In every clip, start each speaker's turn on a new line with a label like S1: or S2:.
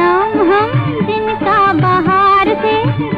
S1: सनम हम दिन का बहार से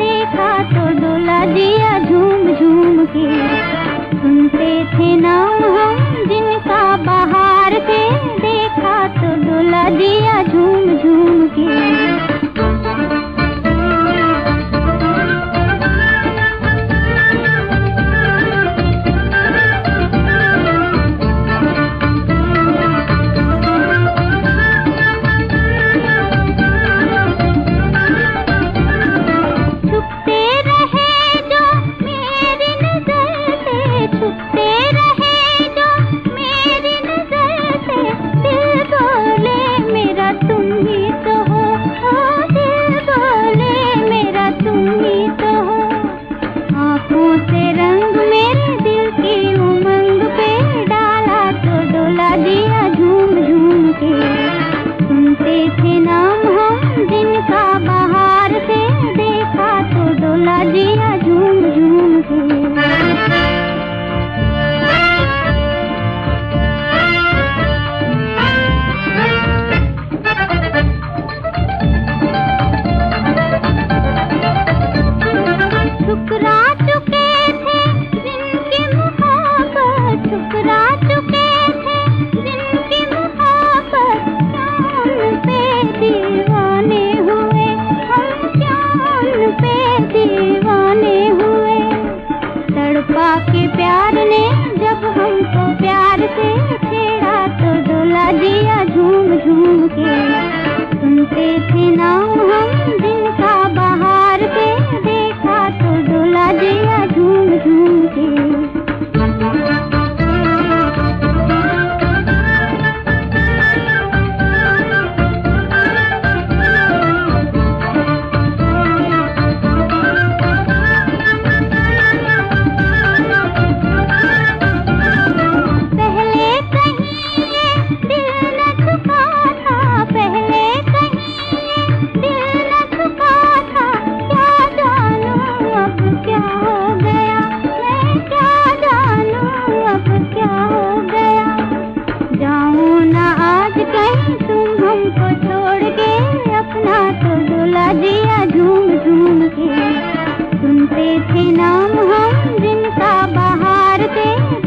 S1: नाम हम जिनका बाहर तेरा